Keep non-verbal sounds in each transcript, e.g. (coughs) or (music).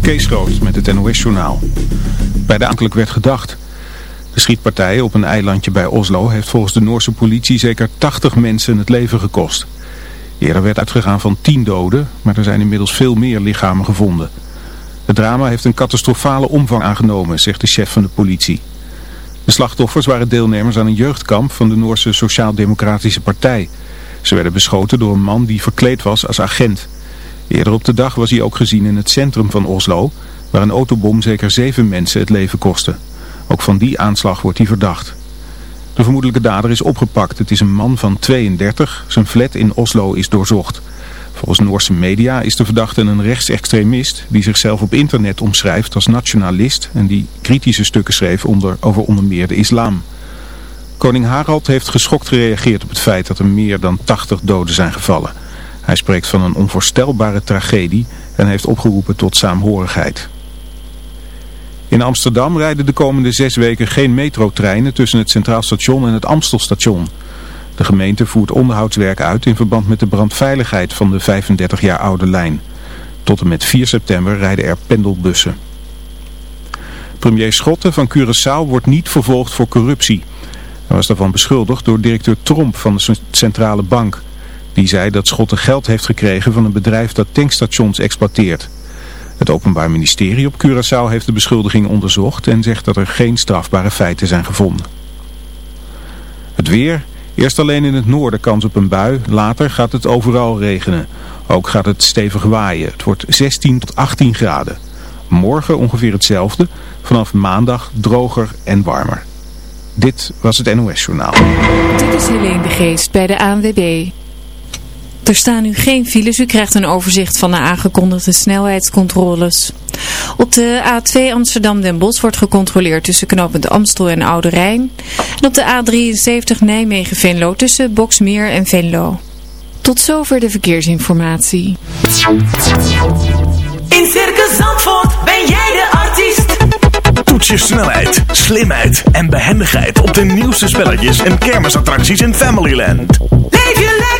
Kees Roos met het NOS-journaal. Bij de aankelijk werd gedacht. De schietpartij op een eilandje bij Oslo heeft volgens de Noorse politie zeker 80 mensen het leven gekost. Eerder werd uitgegaan van 10 doden, maar er zijn inmiddels veel meer lichamen gevonden. Het drama heeft een catastrofale omvang aangenomen, zegt de chef van de politie. De slachtoffers waren deelnemers aan een jeugdkamp van de Noorse Sociaal-Democratische Partij. Ze werden beschoten door een man die verkleed was als agent. Eerder op de dag was hij ook gezien in het centrum van Oslo, waar een autobom zeker zeven mensen het leven kostte. Ook van die aanslag wordt hij verdacht. De vermoedelijke dader is opgepakt. Het is een man van 32. Zijn flat in Oslo is doorzocht. Volgens Noorse media is de verdachte een rechtsextremist die zichzelf op internet omschrijft als nationalist en die kritische stukken schreef onder, over onder meer de islam. Koning Harald heeft geschokt gereageerd op het feit dat er meer dan 80 doden zijn gevallen. Hij spreekt van een onvoorstelbare tragedie en heeft opgeroepen tot saamhorigheid. In Amsterdam rijden de komende zes weken geen metrotreinen tussen het Centraal Station en het Amstelstation. De gemeente voert onderhoudswerk uit in verband met de brandveiligheid van de 35 jaar oude lijn. Tot en met 4 september rijden er pendelbussen. Premier Schotten van Curaçao wordt niet vervolgd voor corruptie. Hij was daarvan beschuldigd door directeur Tromp van de Centrale Bank. Die zei dat Schotten geld heeft gekregen van een bedrijf dat tankstations exploiteert. Het Openbaar Ministerie op Curaçao heeft de beschuldiging onderzocht en zegt dat er geen strafbare feiten zijn gevonden. Het weer, eerst alleen in het noorden kans op een bui, later gaat het overal regenen. Ook gaat het stevig waaien. Het wordt 16 tot 18 graden. Morgen ongeveer hetzelfde, vanaf maandag droger en warmer. Dit was het NOS Journaal. Dit is Helene de Geest bij de ANWB. Er staan nu geen files. U krijgt een overzicht van de aangekondigde snelheidscontroles. Op de A2 Amsterdam-Den Bosch wordt gecontroleerd tussen knooppunt Amstel en Oude Rijn. En op de A73 Nijmegen-Venlo tussen Boksmeer en Venlo. Tot zover de verkeersinformatie. In Circus Zandvoort ben jij de artiest. Toets je snelheid, slimheid en behendigheid op de nieuwste spelletjes en kermisattracties in Familyland. Leef je lekker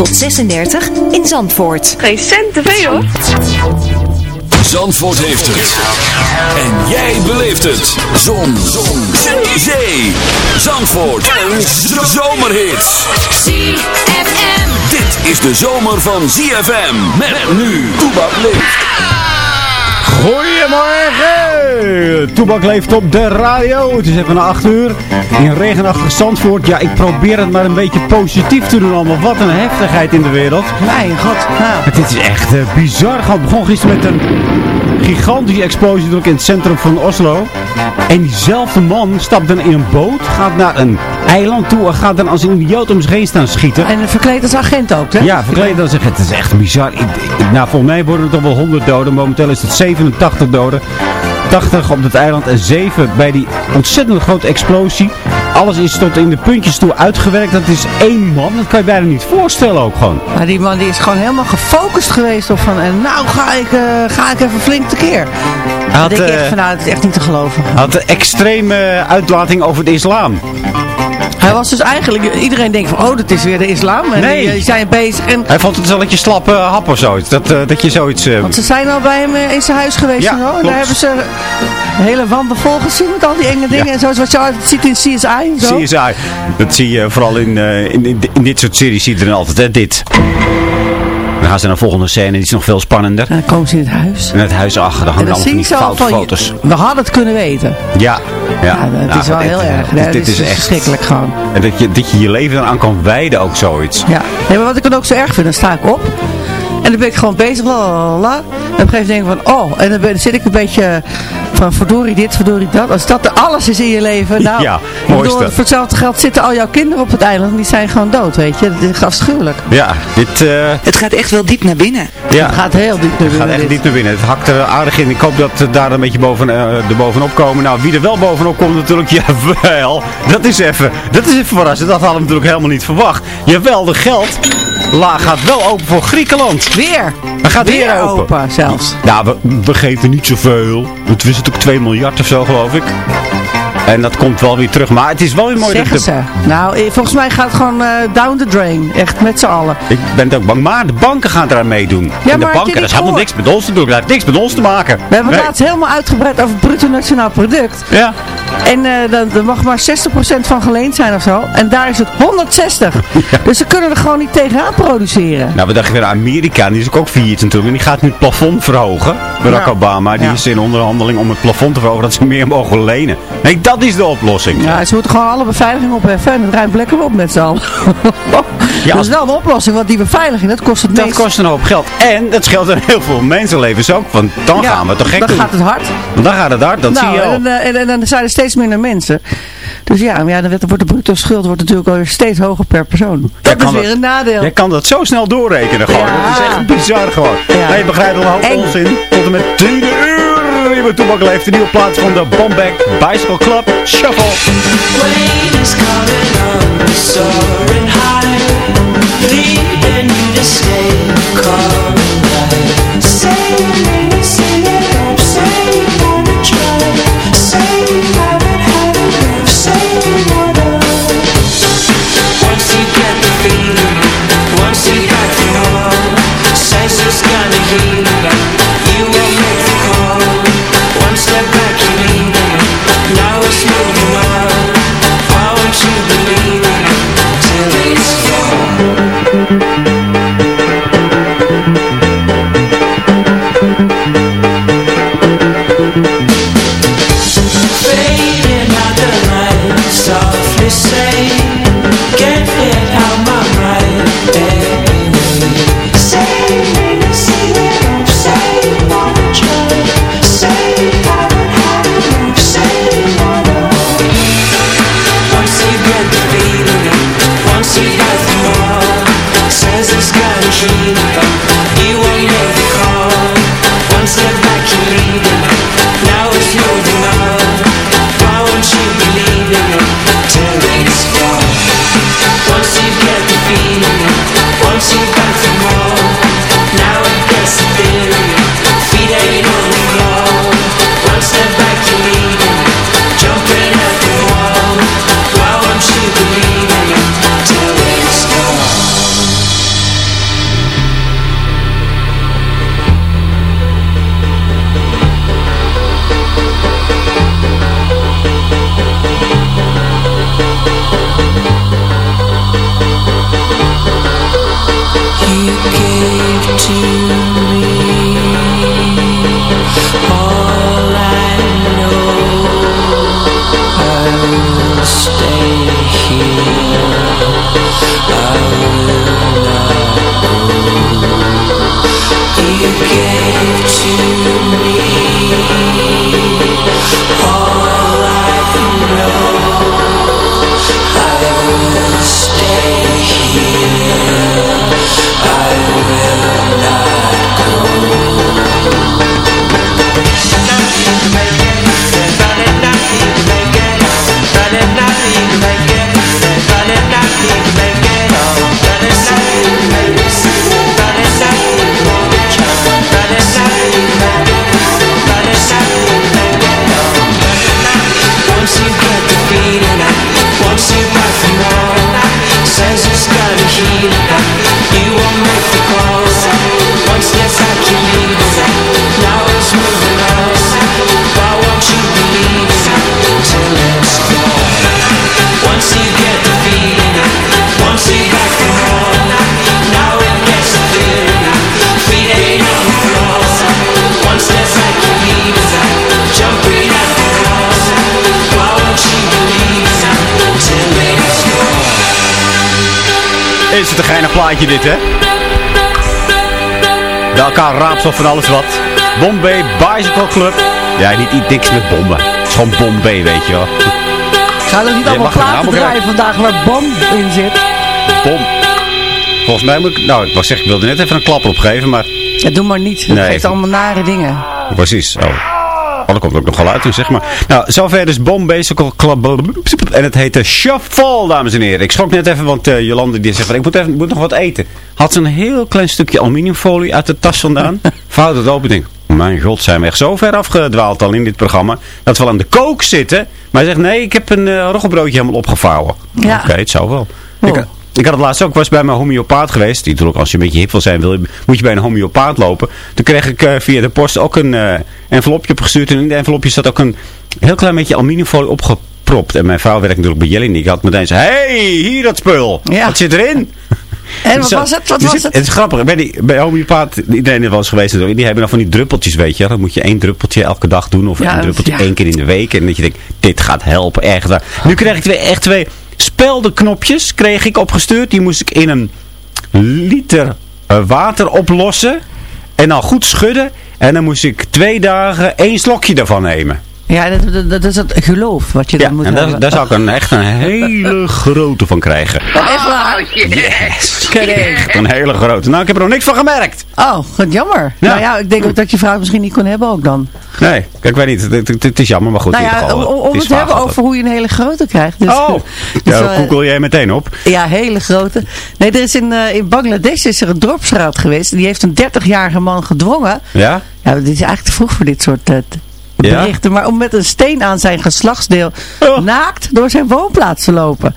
36 in Zandvoort. Geen cent te veel hoor. Zandvoort heeft het. En jij beleeft het. Zon. Zon. Zee. Zandvoort. En zomerhits. ZFM. Dit is de zomer van ZFM. Met nu. Toebak leeft. Goedemorgen! Toebak leeft op de radio. Het is even na 8 uur. In regenachtig Zandvoort. Ja, ik probeer het maar een beetje positief te doen allemaal. Wat een heftigheid in de wereld. Mijn god. Nou, het is echt uh, bizar. Het begon gisteren met een gigantische explosie in het centrum van Oslo. En diezelfde man stapt dan in een boot. Gaat naar een eiland toe. En gaat dan als een idioot om zich heen staan schieten. En verkleed als agent ook, hè? Ja, verkleed als agent. Het is echt bizar. Ik, ik, nou, volgens mij worden er toch wel 100 doden. Momenteel is het 87 doden. 80 op het eiland en 7 bij die ontzettend grote explosie. alles is tot in de puntjes toe uitgewerkt. Dat is één man. Dat kan je bijna niet voorstellen ook gewoon. Maar die man die is gewoon helemaal gefocust geweest op van, en nou ga ik, eh, ga ik even flink tekeer. Had, denk ik echt eh, van, nou, het is echt niet te geloven. had een extreme uitlating over de islam. Hij was dus eigenlijk, iedereen denkt van, oh, dat is weer de islam. En Nee. die, die zijn bezig. En, Hij vond het wel dat je slappe hap of zoiets. Dat, eh, dat je zoiets... eh, want ze zijn al bij hem eh, in zijn huis geweest Ja, en daar hebben ze een hele wanden vol gezien met al die enge dingen. Ja. En zoals wat je altijd ziet in CSI. en Zo. CSI. Dat zie je vooral in, in, in, in dit soort series zie je dan altijd. Hè, dit. Dan gaan ze naar de volgende scène. Die is nog veel spannender. En dan komen ze in het huis. En het huis achter. Dan En hangen dan allemaal foute foto's. we hadden het kunnen weten. Ja. Ja, Ja, het Nou, is wel heel erg. Dit, dit is echt... verschrikkelijk gewoon. En dat je, dat je je leven eraan kan wijden ook zoiets. Ja, nee, maar wat ik dan ook zo erg vind, dan sta ik op. En dan ben ik gewoon bezig, la. En op een gegeven moment denk ik van, oh, en dan, ben, zit ik een beetje van verdorie dit, verdorie dat. Als dat er alles is in je leven, nou, Ja, bedoel, voor hetzelfde geld zitten al jouw kinderen op het eiland en die zijn gewoon dood, weet je. Dat is afschuwelijk. Ja, dit... eh, Het gaat echt wel diep naar binnen. ja. Het gaat heel diep naar Het gaat binnen, echt dit. diep naar binnen. Het hakt er aardig in. Ik hoop dat we daar een beetje boven, eh, er bovenop komen. Nou, wie er wel bovenop komt natuurlijk, (laughs) jawel. Dat is even, dat is even verrassend. Dat hadden we natuurlijk helemaal niet verwacht. Jawel, de geld la gaat wel open voor Griekenland. Weer. Hij gaat weer, Weer open. open zelfs. Nou, we, we geven niet zoveel. Het is natuurlijk 2 miljard of zo, geloof ik. En dat komt wel weer terug. Maar het is wel weer mooi Zeggen dat ze. de, Nou, eh, volgens mij gaat het gewoon eh, down the drain. Echt met z'n allen. Ik ben het ook bang, maar de banken gaan eraan meedoen. en de banken, dat is helemaal niks met ons te doen. Dat heeft niks met ons te maken. We hebben het laatst helemaal uitgebreid over het bruto nationaal product. Ja. En eh dan, er mag maar 60% van geleend zijn of zo. En daar is het 160. (laughs) Dus ze kunnen er gewoon niet tegenaan produceren. Nou, we dachten weer Amerika, die is ook, ook failliet natuurlijk. En die gaat nu het plafond verhogen. Barack Ja. Obama, die Ja. is in onderhandeling om het plafond te verhogen, dat ze meer mogen lenen. Nee, dat is de oplossing. Ja, ze moeten gewoon alle beveiliging opheffen en het ruimt lekker op met z'n allen. (laughs) Ja, dat is wel een oplossing, want die beveiliging, dat kost het Dat meest. kost een hoop geld. En dat scheelt aan heel veel mensenlevens ook. Want dan Ja, gaan we toch gek Dan doen. gaat het hard. Want dan gaat het hard, dat nou, zie je al. en, eh, en, en, dan zijn er steeds minder mensen. Dus ja, maar ja dan wordt de bruto schuld wordt natuurlijk steeds hoger per persoon. Dat is weer dat- een nadeel. Jij kan dat zo snel doorrekenen gewoon. Ja. Dat is echt bizar gewoon. Ja. Nee, je begrijpt al een hoop Eng. onzin. Tot en met 10 uur. Je bent toepak leeft de nieuwe plaats van de Bombek Bicycle Club Shuffle. Geinig plaatje dit, hè? Bij elkaar raapsel van alles wat. Bombay Bicycle Club. Ja, niet iets niks met bommen. Het is gewoon Bombay, weet je wel. Gaan er niet allemaal platen draaien vandaag waar bom in zit? Bom. Volgens mij moet ik... Nou, ik was zeggen, ik wilde net even een klapper opgeven, maar... Ja, doe maar niet. Het Nee. geeft allemaal nare dingen. Precies. Oh. Oh, dat komt ook nog wel uit, zeg maar. Nou, zover dus Bombay Bicycle Club. En het heette Shuffle, dames en heren. Ik schrok net even, want eh, Jolande die zegt van, ik moet, even, moet nog wat eten. Had ze een heel klein stukje aluminiumfolie uit de tas vandaan. (laughs) Vouwt het open en denk, mijn god, zijn we echt zo ver afgedwaald al in dit programma. Dat we al aan de kook zitten. Maar hij zegt, nee, ik heb een uh, roggebroodje helemaal opgevouwen. Ja. Oké, het zou wel. Oh. Ik, ik had het laatst ook, was bij mijn homeopaat geweest. Die natuurlijk, als je een beetje hip wil zijn, wil je, moet je bij een homeopaat lopen. Toen kreeg ik eh, via de post ook een eh, envelopje opgestuurd. En in de envelopje zat ook een heel klein beetje aluminiumfolie opgepropt. En mijn vrouw werkt natuurlijk bij Jelly. Ik had meteen zei, hey, hier dat spul. Ja. Wat zit erin? (laughs) En (laughs) wat was het? Wat was het? het? is grappig. Bij, die, bij homeopaat, iedereen eens geweest. Die hebben dan van die druppeltjes, weet je. Dan moet je één druppeltje elke dag doen. Of Ja, één druppeltje ja. één keer in de week. En dat je denkt, dit gaat helpen. Echt. Nu kreeg ik twee, echt twee speldenknopjes kreeg ik opgestuurd. Die moest ik in een liter eh, water oplossen. En dan goed schudden. En dan moest ik twee dagen één slokje daarvan nemen. Ja, dat, dat, dat is het geloof wat je Ja, dan moet en daar, hebben. daar zou ik een, echt een hele (laughs) grote van krijgen. Oh, echt waar? Yes! Kijk. Echt een hele grote. Nou, ik heb er nog niks van gemerkt. Oh, wat jammer. Ja. Nou ja, ik denk ook dat je vrouw het misschien niet kon hebben ook dan. Nee, kijk, ik weet niet. Het, het- het is jammer, maar goed. nou ja, om, het te hebben over hoe je een hele grote krijgt. Dus. Oh, (laughs) dus, ja, eh, daar google jij meteen op. Ja, hele grote. Nee, er is in, eh, in Bangladesh is er een dorpsraad geweest. Die heeft een 30-jarige man gedwongen. Ja? Ja, dit is eigenlijk te vroeg voor dit soort eh, Ja? berichten. Maar om met een steen aan zijn geslachtsdeel Oh. naakt door zijn woonplaats te lopen.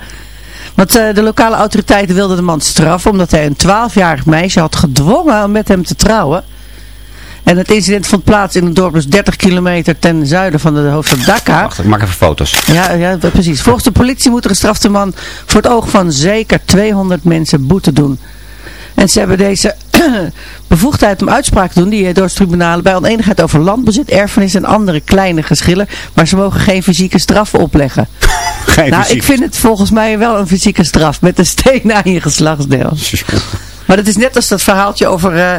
Want eh, de lokale autoriteiten wilden de man straffen omdat hij een 12-jarig meisje had gedwongen om met hem te trouwen. En het incident vond plaats in een dorp dus 30 kilometer ten zuiden van de hoofdstad Dhaka. Wacht, ik maak even foto's. Ja, ja, precies. Volgens de politie moet de gestrafte man voor het oog van zeker 200 mensen boete doen. En ze hebben deze (clears throat) bevoegdheid om uitspraak te doen, die door het tribunalen bij oneenigheid over landbezit, erfenis en andere kleine geschillen. Maar ze mogen geen fysieke straffen opleggen. (laughs) Geen nou, fysiek. ik vind het volgens mij wel een fysieke straf met een steen aan je geslachtsdeel. Maar dat is net als dat verhaaltje over eh,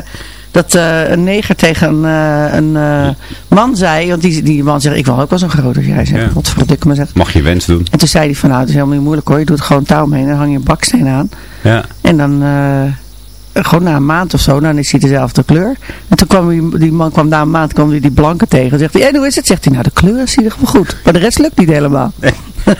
dat eh, een neger tegen een, eh, een man zei. Want die, die man zegt, ik wil ook wel zo'n groot als jij zegt. Ja. Me zegt. Mag je wens doen. En toen zei hij van nou, het is helemaal niet moeilijk hoor. Je doet gewoon touw omheen en hang je een baksteen aan. Ja. En dan gewoon na een maand of zo, dan is hij dezelfde kleur. En toen kwam die, die man kwam na een maand kwam die, die blanke tegen. Zegt hij, en hoe is het? Zegt hij, nou de kleur is in ieder geval goed. Maar de rest lukt niet helemaal. (laughs)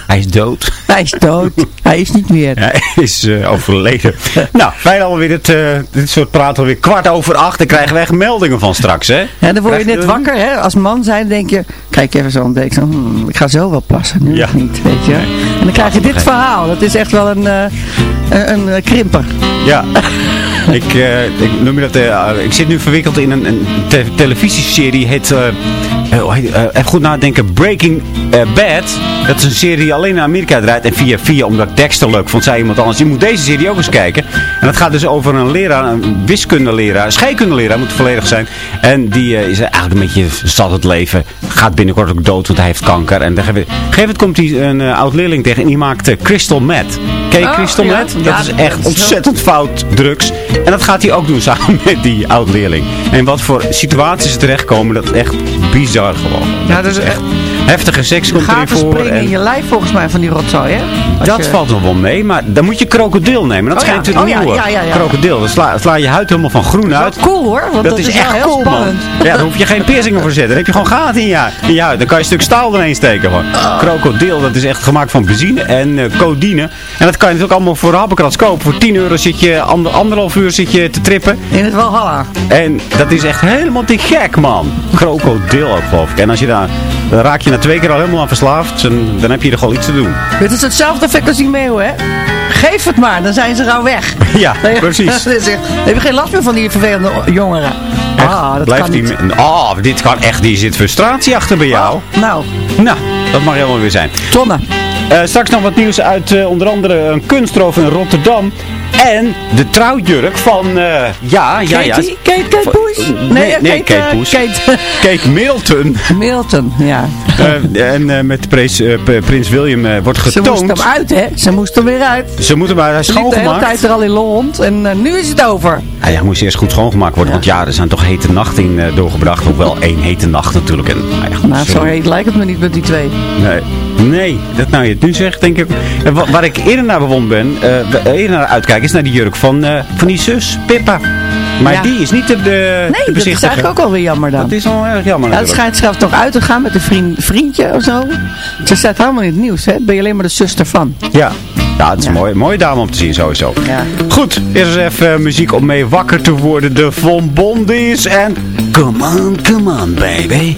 Hij is dood. (laughs) Hij is dood. hij is niet meer. Hij is eh, overleden. (laughs) nou, fijn alweer dit, eh, dit soort praten alweer kwart over acht. Dan krijgen we echt meldingen van straks, hè? Ja, dan word je net wakker, hè? Als man zijn denk je, kijk even zo en denk zo, hmm, ik ga zo wel plassen, nu Ja. niet, weet je. En dan krijg je dit verhaal. Dat is echt wel een, eh, een, een eh, krimper. Ja. (laughs) ik, eh, ik noem je dat, eh, ik zit nu verwikkeld in een, een te- televisieserie. Heet, eh, eh, eh, even goed nadenken. Breaking eh, Bad. Dat is een serie die alleen in Amerika draait. En via via, omdat Dexter leuk vond, zei iemand anders. Je moet deze serie ook eens kijken. En dat gaat dus over een leraar, een wiskundeleraar, scheikundeleraar moet het volledig zijn. En die eh, is eigenlijk een beetje zat het leven. Gaat binnenkort ook dood, want hij heeft kanker. En op een gegeven moment komt hij een eh, oud leerling tegen en die maakt eh, crystal meth. Ken je Oh, crystal ja. meth? Dat Ja, is echt ontzettend fout drugs. En dat gaat hij ook doen (laughs) samen met die oud-leerling. En wat voor situaties er terechtkomen, dat is echt bizar gewoon. Ja, dat dat is is echt heftige seks komt erin voor. springen in En je lijf volgens mij van die rotzooi, hè? Als dat je- valt nog wel mee, maar dan moet je krokodil nemen. Dat Oh schijnt het oh ja, nieuwe. ja, ja, ja. Krokodil, dan sla, sla je huid helemaal van groen uit. Dat is wel cool hoor, want dat, Dat is echt heel cool, man. spannend. Ja, daar hoef je geen piercingen voor te zetten. Dan heb je gewoon gaten in je, in je huid. Dan kan je een stuk staal erheen steken. Gewoon. Oh. Krokodil, dat is echt gemaakt van benzine en codeïne. En dat kan je natuurlijk allemaal voor happenkrats kopen. Voor 10 euro zit je, ander, anderhalf uur zit je te trippen. In het Valhalla. En dat is echt helemaal te gek, man. Krokodil ook, geloof ik. En als je daar, dan raak je twee keer al helemaal aan verslaafd. En dan heb je er gewoon iets te doen. Het is hetzelfde effect als die meeuw, hè? Geef het maar, dan zijn ze gauw weg. (laughs) Ja, Nee, (laughs) precies. Dan heb je geen last meer van die vervelende jongeren. Ah, dat Blijft kan die niet. me- Oh, dit kan echt. Hier zit frustratie achter bij jou. Nou, Nou, dat mag helemaal weer zijn. Tonne. Eh, straks nog wat nieuws uit eh, onder andere een kunstroof in Rotterdam. En de trouwjurk van, eh, ja, ja, ja. Kate, Kate Poes? Nee, nee, Kate eh, Poes. Kate (laughs) Kate Middleton. Milton, ja. Eh, en met prins, prins William wordt Ze moest getoond. hem uit, hè? Ze moest er weer uit. Ze moeten maar, hij is Ze liep de hele schoongemaakt. tijd er al in rond en nu is het over. Ja, ja, moest eerst goed schoongemaakt worden. Want ja, er zijn toch hete nachten in doorgebracht. Hoewel één hete nacht natuurlijk. En, nou ja, goed, Nou, zo heet lijkt het me niet met die twee. Nee, nee, dat nou je het nu zegt, denk ik. Wa- waar ik eerder naar bewond ben, eerder naar uitkijk, is naar die jurk van, eh, van die zus, Pippa. Maar Ja. die is niet te, de, te Nee, dat is eigenlijk ook alweer jammer dan. Dat is wel erg jammer Ja, het schijnt zelfs toch uit te gaan met een vriend, vriendje of zo. Ze staat helemaal in het nieuws, hè? Ben je alleen maar de zuster van. Ja. Ja, het is Ja. een mooie, mooie dame om te zien sowieso. Ja. Goed, eerst even muziek om mee wakker te worden. De Von Bondies en Come on, come on baby.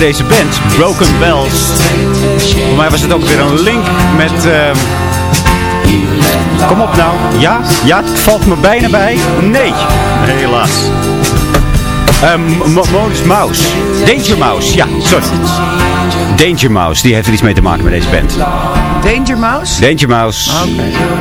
Deze band, Broken Bells. Voor mij was het ook weer een link met... ehm, Kom op nou. Ja? Ja, het valt me bijna bij. Nee. Helaas. Um, Modus Mouse. Danger Mouse. Ja, sorry. Danger Mouse. Die heeft er iets mee te maken met deze band. Danger Mouse? Danger Mouse.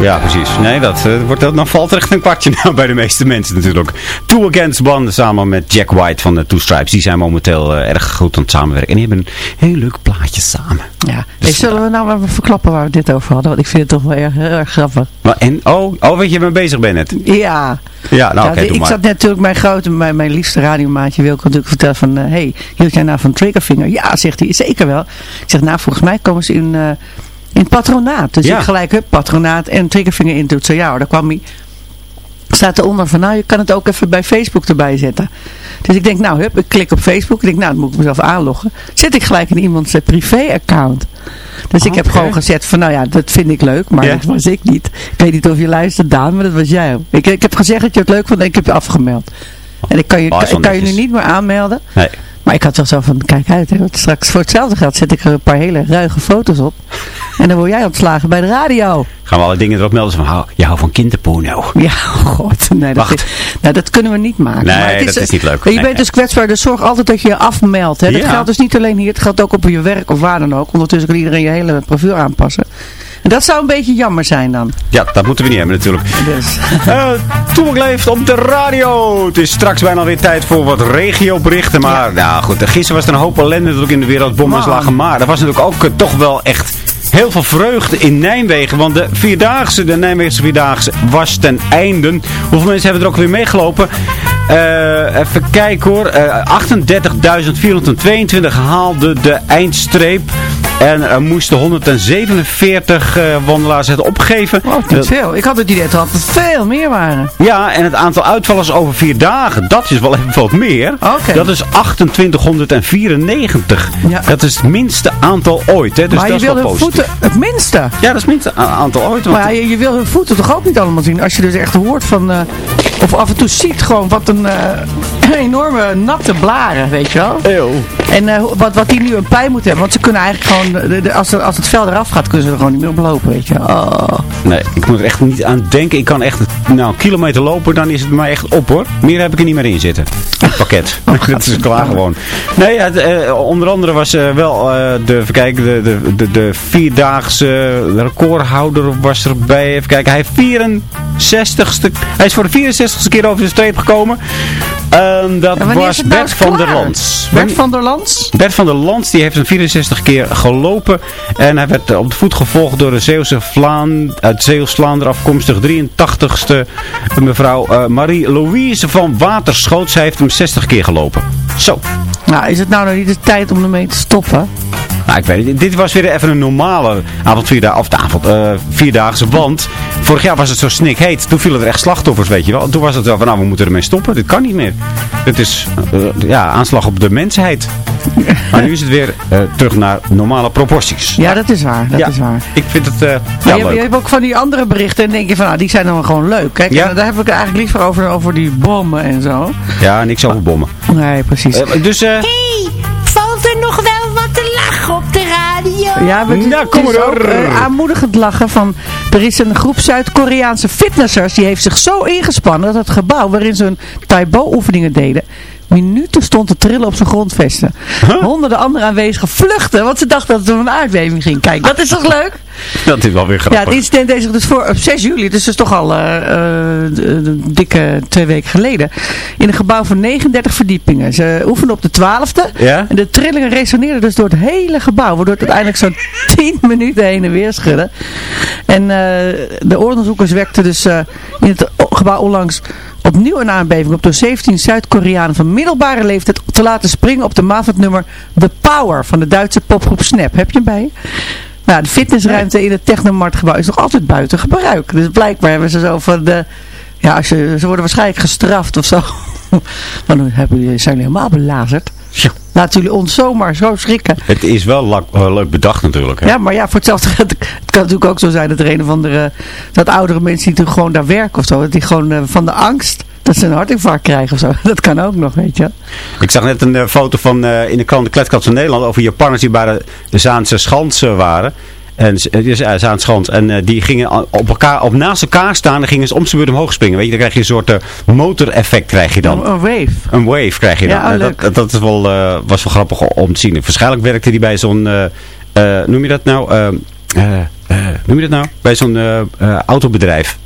Ja, precies. Nee, dat, eh, wordt, dat, dan valt er echt een kwartje (laughs) nou bij de meeste mensen natuurlijk. Two Against One samen met Jack White van de Two Stripes. Die zijn momenteel eh, erg goed aan het samenwerken. En die hebben een heel leuk plaatje samen. Ja. Hey, zullen we nou maar verklappen waar we dit over hadden? Want ik vind het toch wel erg, heel erg grappig. Maar, en, oh, oh, weet je, bent bezig bent net. Ja. Ja, nou oké, ik maar. zat net natuurlijk mijn grote, mijn, mijn liefste radiomaatje Wilco natuurlijk vertellen van, hé, hey, hield jij nou van Triggerfinger? Ja, zegt hij, zeker wel. Ik zeg, nou, volgens mij komen ze in, in patronaat. Dus Ja. ik gelijk, hup, patronaat en Triggerfinger in doet. Zo, ja hoor, daar kwam hij, staat eronder van, nou, je kan het ook even bij Facebook erbij zetten. Dus ik denk, nou, hup, ik klik op Facebook. Ik denk, nou, dan moet ik mezelf aanloggen. Zet ik gelijk in iemands eh, privé-account. Dus ik heb Oké. gewoon gezet van, nou ja, dat vind ik leuk, maar Ja. dat was ik niet. Ik weet niet of je luistert, Daan, maar dat was jij. Ik, ik heb gezegd dat je het leuk vond en ik heb je afgemeld. En ik kan je, Oh, kan je nu niet meer aanmelden. Nee. Maar ik had wel zo van, kijk uit, hè, want straks voor hetzelfde geld zet ik er een paar hele ruige foto's op. En dan word jij ontslagen bij de radio. Gaan we alle dingen erop melden van, hou, je houdt van kinderporno. Ja, (laughs) god. Nee, dat, is- nou, dat kunnen we niet maken. Nee, Maar het dat is niet leuk. Je Nee, bent dus kwetsbaar, dus zorg altijd dat je je afmeldt. Hè. Dat Ja. geldt dus niet alleen hier, het geldt ook op je werk of waar dan ook. Ondertussen kan iedereen je hele profiel aanpassen. En dat zou een beetje jammer zijn dan. Ja, dat moeten we niet hebben natuurlijk. Dus. (laughs) Uh, leeft op de radio. Het is straks bijna weer tijd voor wat regioberichten. Maar nou goed, gisteren was er een hoop ellende natuurlijk in de wereld. Bommenslagen. Maar er was natuurlijk ook eh, toch wel echt heel veel vreugde in Nijmegen. Want de Vierdaagse, de Nijmeegse Vierdaagse, was ten einde. Hoeveel mensen hebben er ook weer meegelopen? Eh, even kijken hoor. Eh 38.422 haalde de eindstreep. En er moesten 147 eh, wandelaars het opgeven. Oh, niet veel. Ik had het idee dat het veel meer waren. Ja, en het aantal uitvallers over vier dagen, dat is wel even wat meer. Dat is 2894. Ja. Dat is het minste aantal ooit. Hè? Dus maar je dat is wil wel het minste. Ja, dat is het minste aantal ooit. Maar ja, je, je wil hun voeten toch ook niet allemaal zien. Als je dus echt hoort van, eh, of af en toe ziet gewoon wat een eh, enorme natte blaren, weet je wel. Eeuw. En eh, wat, wat die nu een pijn moeten hebben. Want ze kunnen eigenlijk gewoon, de- de- als, er- als het vel eraf gaat, kunnen ze er gewoon niet meer op lopen, weet je wel. Oh. Nee, ik moet er echt niet aan denken. Ik kan echt nou, een kilometer lopen, dan is het mij echt op hoor. Meer heb ik er niet meer in zitten. Het pakket. (laughs) (laughs) dat is klaar gewoon. Nee, het, eh, onder andere was wel de, even kijken, de, de, de, de vierdaagse recordhouder was erbij. Even kijken, hij, 64ste, hij is voor de 64ste keer over de streep gekomen. Ehm, dat was nou Bert eens van der? Lans. Bert van der Lans? Bert van der Lans die heeft een 64 keer gelopen. En hij werd op de voet gevolgd door de Zeeuwse Vlaan, uit Zeeuws-Vlaanderen afkomstig 83ste mevrouw eh, Marie-Louise van Waterschoot. Zij heeft hem 60 keer gelopen. Zo. Nou, is het nou nog niet de tijd om ermee te stoppen? Nou, ik weet het. Dit was weer even een normale avond vierda of de avond eh, vierdaagse. Want vorig jaar was het zo snikheet. Toen vielen er echt slachtoffers, weet je wel. En toen was het wel van, nou, we moeten ermee stoppen. Dit kan niet meer. Dit is, eh, ja, aanslag op de mensheid. (laughs) Maar nu is het weer eh, terug naar normale proporties. Ja, dat is waar. Dat Ja, is waar. Ik vind het eh, Maar ja, je, hebt, je leuk. hebt ook van die andere berichten en denk je van, nou, die zijn dan gewoon leuk. Kijk, Ja. daar heb ik het eigenlijk liever over, over die bommen en zo. Ja, niks over bommen. Nee, precies. Dus, eh, Hey, er nog wel wat te lachen op de radio? Ja, maar het, Nou, het kom is maar ook eh, aanmoedigend lachen van... Er is een groep Zuid-Koreaanse fitnessers... die heeft zich zo ingespannen dat het gebouw waarin ze hun Taibo-oefeningen deden... minuten stond te trillen op zijn grondvesten. Honderden andere aanwezigen vluchten... want ze dachten dat het om een aardbeving ging. Kijk, dat is toch leuk? (laughs) dat is wel weer Ja, grappig. het incident deed zich dus voor op 6 juli, dus dat is toch al eh, eh, dikke twee weken geleden. In een gebouw van 39 verdiepingen. Ze oefenden op de 12e. Ja? En de trillingen resoneerden dus door het hele gebouw. Waardoor het uiteindelijk zo'n (laughs) 10 minuten heen en weer schudde. En eh, de onderzoekers werkten dus in het gebouw onlangs opnieuw een aardbeving op door 17 Zuid-Koreanen van middelbare leeftijd te laten springen op de maatnummer The Power van de Duitse popgroep Snap. Heb je hem bij je? Nou, de fitnessruimte in het Technomarktgebouw is nog altijd buiten gebruik. Dus blijkbaar hebben ze zo van de... Ja, als je, ze worden waarschijnlijk gestraft of zo. (laughs) Maar dan hebben zijn jullie helemaal belazerd. Ja. Laten jullie ons zomaar zo schrikken. Het is wel eh, leuk bedacht natuurlijk. Hè? Ja, maar ja, voor hetzelfde het kan natuurlijk ook zo zijn dat er een of andere, dat oudere mensen die gewoon daar werken of zo, dat die gewoon eh, van de angst, dat ze een hartinfarct krijgen of zo. (laughs) Dat kan ook nog, weet je. Ik zag net een eh, foto van eh, in de krant de Kletkast van Nederland over Japanners die bij de, Zaanse Schans eh, waren. En, uh, Zaanse Schans. En eh, die gingen op elkaar, op naast elkaar staan en gingen ze om zijn beurt omhoog springen. Weet je, dan krijg je een soort eh, motoreffect krijg je dan. Een, een wave. Een wave krijg je dan. Ja, oh, Eh, dat, dat is wel, eh, was wel grappig om te zien. Waarschijnlijk werkte die bij zo'n, eh, eh, noem je dat nou, eh, eh, eh, noem je dat nou? Bij zo'n eh, eh, autobedrijf.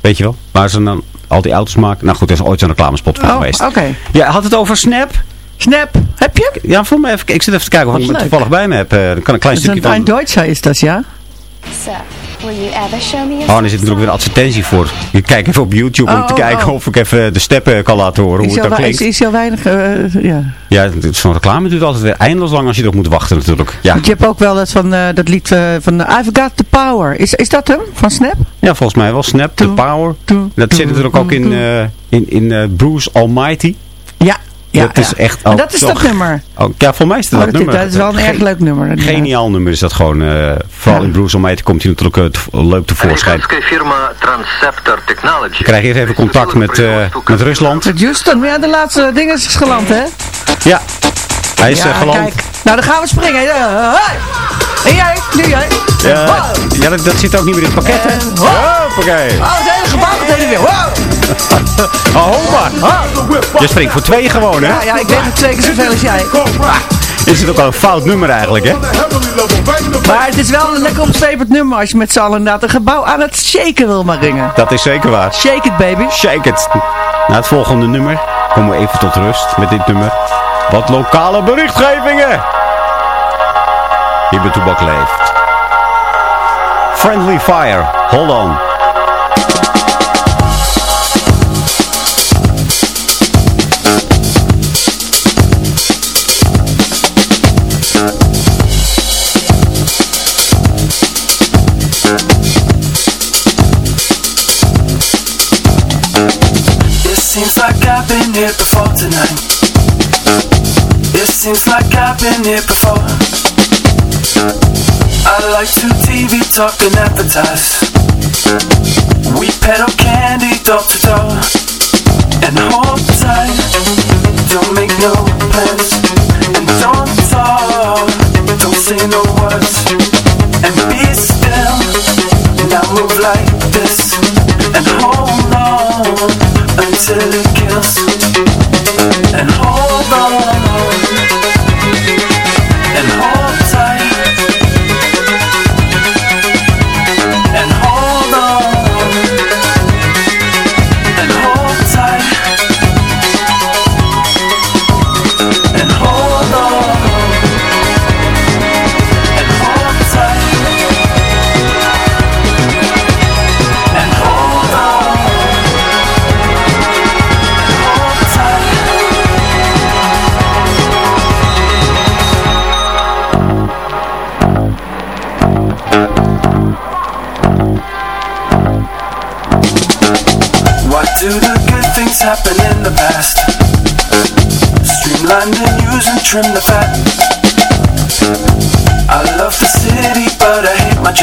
Weet je wel? Waar ze dan al die auto's maken. Nou goed, er is ooit zo'n reclamespot van Oh, geweest. oké. Ja, had het over Snap? Snap, heb je? Ja, voel me even, ik zit even te kijken of Wat ik het toevallig bij me heb. Eh, dan kan een klein Dat stukje een, een van... Deutscher is dat, ja? So, Oh, er zit natuurlijk weer een advertentie voor. Ik kijk even op YouTube om Oh, te oh, kijken oh. of ik even de steppen kan laten horen. Hoe Is het dan is, is heel weinig, eh, ja. Ja, zo'n reclame duurt altijd weer eindeloos lang als je erop moet wachten natuurlijk. Ja, Want je hebt ook wel dat, van, eh, dat lied eh, van eh, I've Got The Power. Is, is dat hem? Van Snap? ja volgens mij wel. Snap, The Power. Dat zit natuurlijk ook in, eh, in, in eh, Bruce Almighty. Ja. Ja dat is echt dat is zo- dat nummer. Oh, ja, voor mij is dat Oh, dat nummer. dat is wel een Ge- erg leuk nummer. Geniaal nummer is dat gewoon. eh, vooral Ja. in Bruce Almighty komt hij natuurlijk eh, te- leuk tevoorschijn. Firma Transceptor Technology. Ik krijg eerst even contact met, eh, met Rusland. Met Houston, ja, de laatste ding is geland, hè? Ja, hij is ja, geland. kijk. Nou, dan gaan we springen. Ja, hey. En jij, nu jij. Ja, Wow. ja dat, dat zit ook niet meer in het pakket, hè? Hoppakee. Oh, het hele gebouw gaat weer. Wow. Oh, hoppa. Je springt voor twee gewoon, hè? Ja, ja, ik weet het twee keer zoveel als jij. Is het ook wel een fout nummer eigenlijk, hè? Maar het is wel een lekker opstepend nummer als je met z'n allen inderdaad een gebouw aan het shaken wil maar ringen. Dat is zeker waar. Shake it, baby. Shake it. Na het volgende nummer komen we even tot rust met dit nummer. Wat lokale berichtgevingen. Hier bij Toebak leeft. Friendly Fire. Hold on. Seems like I've been here before tonight. It seems like I've been here before. I like to TV talk and advertise. We peddle candy door to door. And hold tight. Don't make no plans. And don't talk. Don't say no words. It kills. And hold on.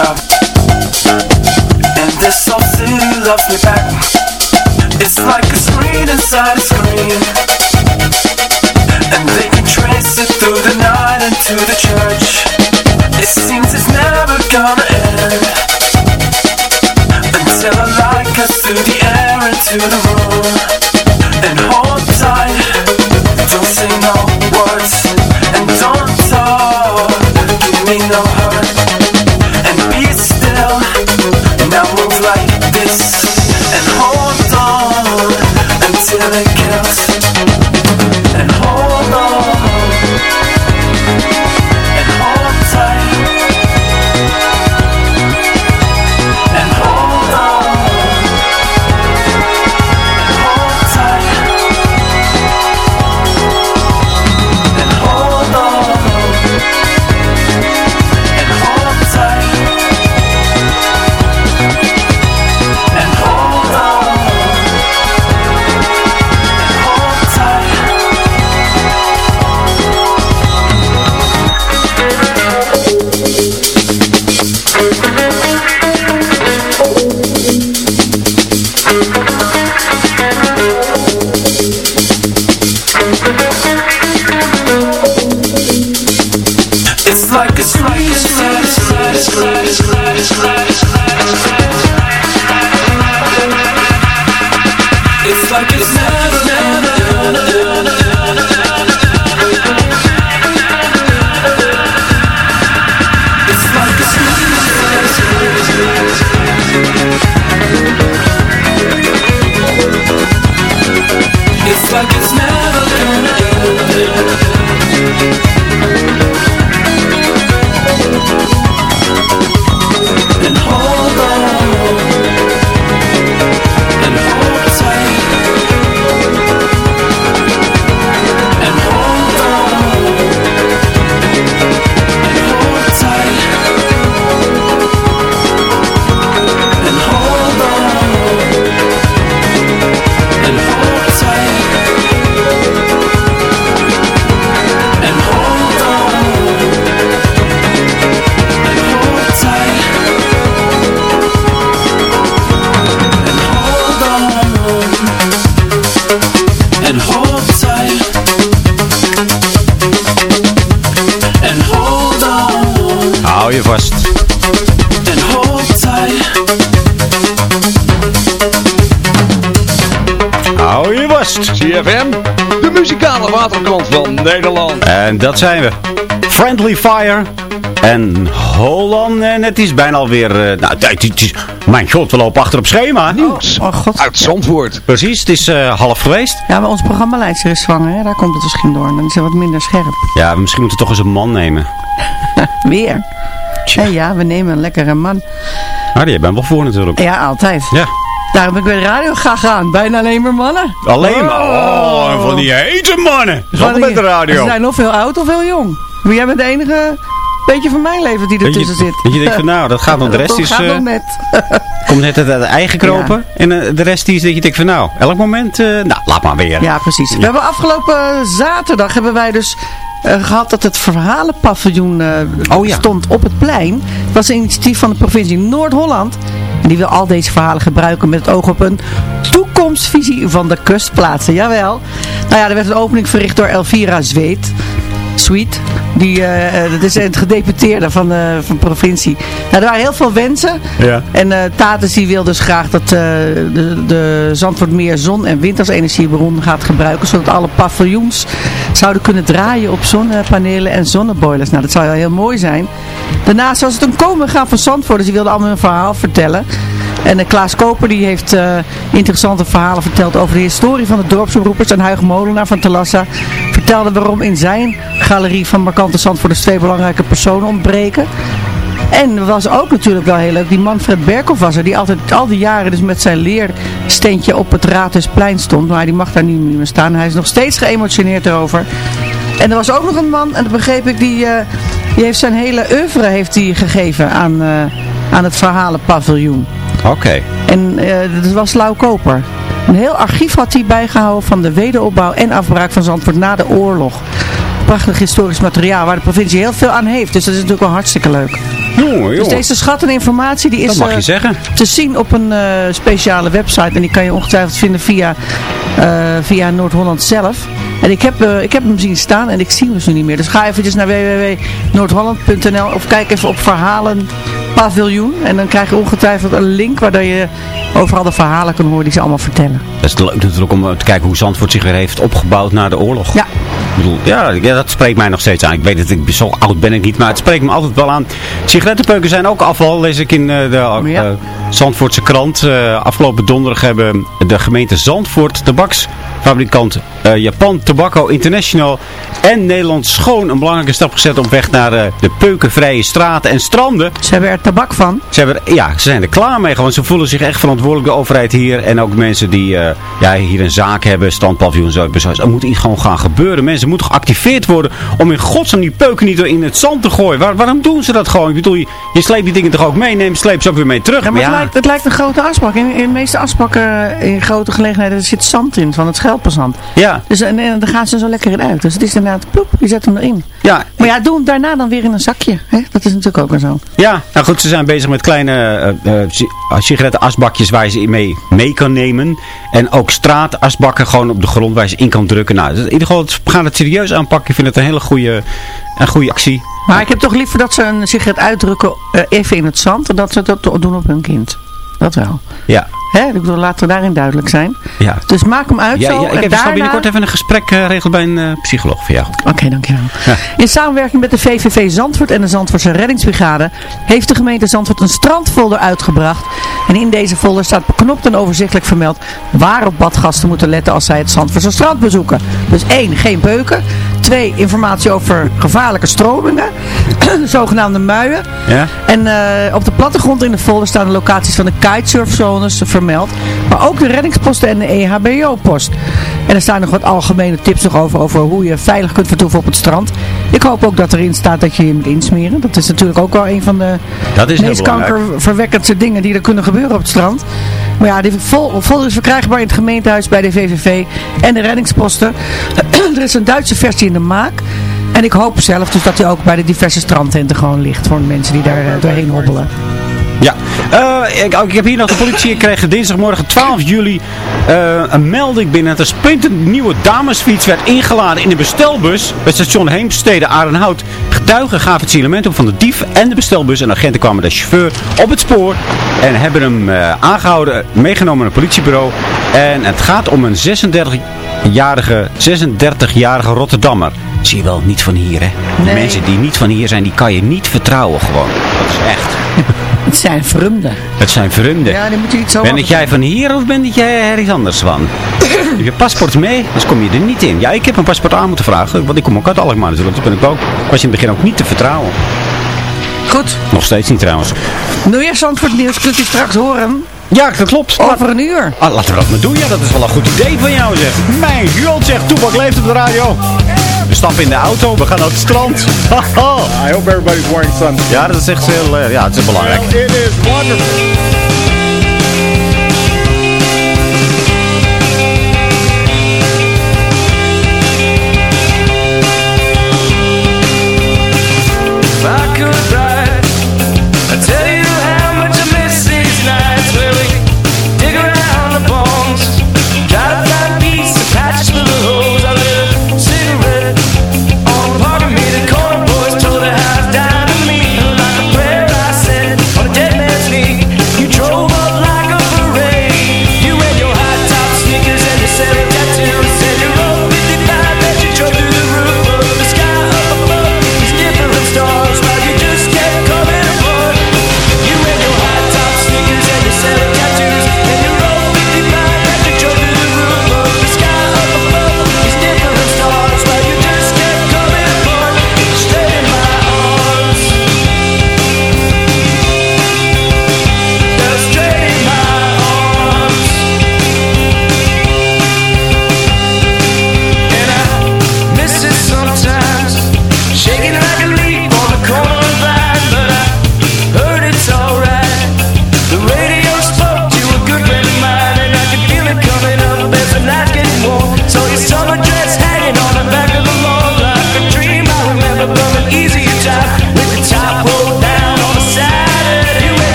Job. And this old city loves me back. It's like a screen inside a screen. And they can trace it through the night into the church. It seems it's never gonna end. Until I like us through the air into the dat zijn we. Friendly Fire. En hold on. En het is bijna alweer... eh, nou, het, het is... Mijn god, we lopen achter op schema. Nieuws Oh god. uit Zandvoort. Precies, het is eh, half geweest. Ja, maar ons programmaleidster is zwanger, hè? daar komt het misschien door. Dan is hij wat minder scherp. (laughs) Ja, misschien moeten we toch eens een man nemen. Weer. Ja, ja, we nemen een lekkere man. Ah, jij bent wel voor natuurlijk. Ja, altijd. Ja. Daarom ben ik bij de radio gegaan. Bijna alleen maar mannen. Alleen maar. Oh, en van die hete mannen. Van met de radio. Ze zijn of heel oud of heel jong. Maar jij bent de enige beetje van mijn leven die ertussen je, zit. dat je denkt van nou, dat gaat (laughs) nog. De rest Dat is, gaat eh, nog net. (laughs) komt net uit de eigen kropen. En eh, de rest die is dat je denkt van nou, elk moment, eh, nou, laat maar weer. Ja, precies. We hebben afgelopen zaterdag hebben wij dus eh, gehad dat het verhalenpaviljoen eh, Oh ja. stond op het plein. Het was een initiatief van de provincie Noord-Holland. Die wil al deze verhalen gebruiken met het oog op een toekomstvisie van de kustplaatsen. Jawel. Nou ja, er werd een opening verricht door Elvira Zweet. Sweet. Die, eh, eh, dat is het gedeputeerde van de, van de provincie. Nou, er waren heel veel wensen. Ja. En eh Tatus die wil dus graag dat eh, de, de Zandvoort meer zon- en wind als energiebron gaat gebruiken. Zodat alle paviljoens zouden kunnen draaien op zonnepanelen en zonneboilers. Nou, dat zou wel heel mooi zijn. Daarnaast was het een komen gaan van Zandvoort. Dus die wilde allemaal een verhaal vertellen. En eh, Klaas Koper die heeft eh, interessante verhalen verteld over de historie van de dorpsomroepers. En Huig Molenaar van Telassa vertelde waarom in zijn galerie van markante dus twee belangrijke personen ontbreken. En was ook natuurlijk wel heel leuk, die Manfred Berkhoff was er, die altijd al die jaren dus met zijn leersteentje op het Raadhuisplein stond. Maar die mag daar niet meer staan. Hij is nog steeds geëmotioneerd erover. En er was ook nog een man, en dat begreep ik, die, eh, die heeft zijn hele oeuvre heeft hij gegeven aan, eh, aan het verhalenpaviljoen. Oké. En eh, dat was Lau Koper. Een heel archief had hij bijgehouden van de wederopbouw en afbraak van Zandvoort na de oorlog. Prachtig historisch materiaal waar de provincie heel veel aan heeft. Dus dat is natuurlijk wel hartstikke leuk. Jongen, Dus deze schat en informatie die is Dat mag je eh, te zien op een eh, speciale website. En die kan je ongetwijfeld vinden via, eh, via Noord-Holland zelf. En ik heb, ik heb hem zien staan en ik zie hem dus nu niet meer. Dus ga eventjes naar www.noordholland.nl of kijk even op verhalen paviljoen. En dan krijg je ongetwijfeld een link waar je overal de verhalen kan horen die ze allemaal vertellen. Dat is leuk natuurlijk om te kijken hoe Zandvoort zich weer heeft opgebouwd na de oorlog. Ja. Ik bedoel, ja, ja, dat spreekt mij nog steeds aan. Ik weet dat ik zo oud ben ik niet, maar het spreekt me altijd wel aan. Sigarettenpeuken zijn ook afval, lees ik in eh, de eh, Zandvoortse krant. Eh, afgelopen donderdag hebben de gemeente Zandvoort, tabaksfabrikant eh, Japan Tobacco International en Nederland Schoon een belangrijke stap gezet op weg naar eh, de peukenvrije straten en stranden. Ze hebben er tabak van. Ze, hebben, er- ja, ze zijn er klaar mee. Want ze voelen zich echt verantwoordelijk, de overheid hier. En ook mensen die eh, ja, hier een zaak hebben, standpaviljoen zo. Er moet iets gewoon gaan gebeuren. Mensen moeten geactiveerd worden om in godsnaam die peuken niet in het zand te gooien. Waar, waarom doen ze dat gewoon? Ik bedoel, je, je sleept die dingen toch ook mee, neemt, sleept ze ook weer mee terug. Ja, maar Het, lijkt, het lijkt een grote asbak. In, in de meeste asbakken, in grote gelegenheden, er zit zand in, van het ja, Dus en, en dan gaan ze zo lekker in uit. Dus het is inderdaad, ploep, je zet hem erin. ja, Maar ja, doe hem daarna dan weer in een zakje. Hè? Dat is natuurlijk ook weer zo. Ja, nou goed, ze zijn bezig met kleine eh, eh, si- sigarettenasbakjes waar je ze mee, mee kan nemen. En ook straatasbakken gewoon op de grond waar je ze in kan drukken. Nou, dus in ieder geval, we gaan het serieus aanpakken. Ik vind het een hele goede, een goede actie. Maar ik heb toch liever dat ze een sigaret uitdrukken eh, even in het zand. En dat ze dat doen op hun kind. Dat wel. Ja, Hè? Ik bedoel, laten we daarin duidelijk zijn. ja. Dus maak hem uit Ja, zo. ja, ik en heb daarna... binnenkort even een gesprek regelen bij een eh, psycholoog voor jou. Oké, dankjewel. Ja. In samenwerking met de VVV Zandvoort en de Zandvoortse Reddingsbrigade heeft de gemeente Zandvoort een strandfolder uitgebracht. En in deze folder staat beknopt en overzichtelijk vermeld waarop badgasten moeten letten als zij het Zandvoortse strand bezoeken. Dus één, geen beuken. Twee, informatie over gevaarlijke stromingen. de (clears throat) zogenaamde muien. Ja? En eh, op de plattegrond in de folder staan de locaties van de kitesurfzones vermeld. Maar ook de reddingsposten en de EHBO-post. En er staan nog wat algemene tips nog over, over hoe je veilig kunt vertoeven op het strand. Ik hoop ook dat erin staat dat je je moet insmeren. Dat is natuurlijk ook wel een van de Dat is heel meest kankerverwekkendste dingen die er kunnen gebeuren op het strand. Maar ja, die vol- is verkrijgbaar in het gemeentehuis bij de VVV en de reddingsposten. (clears throat) er is een Duitse versie in de maak. En ik hoop zelf dus dat hij ook bij de diverse strandtenten gewoon ligt. Voor de mensen die daar eh, doorheen hobbelen. Ja, Eh, ik, ik heb hier nog de politie. Ik kreeg dinsdagmorgen 12 juli eh, een melding binnen dat een nieuwe damesfiets werd ingeladen in de bestelbus bij station Heemstede Arenhout. Getuigen gaven het signalement op van de dief en de bestelbus. En agenten kwamen de chauffeur op het spoor en hebben hem eh, aangehouden, meegenomen naar het politiebureau. En het gaat om een 36-jarige 36-jarige Rotterdammer. Zie je wel, niet van hier hè. Nee. mensen die niet van hier zijn, die kan je niet vertrouwen gewoon. Dat is echt. (laughs) Het zijn vreemden. Het zijn vrienden. Ja, die moet je niet zo Ben ik jij van hier of ben ik jij ergens anders van? Heb (coughs) je paspoort mee, dus kom je er niet in. Ja, ik heb een paspoort aan moeten vragen, want ik kom ook uit Alkmaar natuurlijk. Dus ben ik ook, was je in het begin ook niet te vertrouwen. Goed. Nog steeds niet trouwens. Nou eerst Zandvoort nieuws kunt u straks horen. Ja, dat klopt. Over een uur. Ah, laten we dat maar doen. Ja, dat is wel een goed idee van jou zeg. Mijn god zegt, Toepak leeft op de radio. We stappen in de auto, we gaan naar het strand. Haha. (laughs) I hope everybody's wearing sun. ja, dat is echt heel, eh, ja, het is belangrijk. It is wonderful.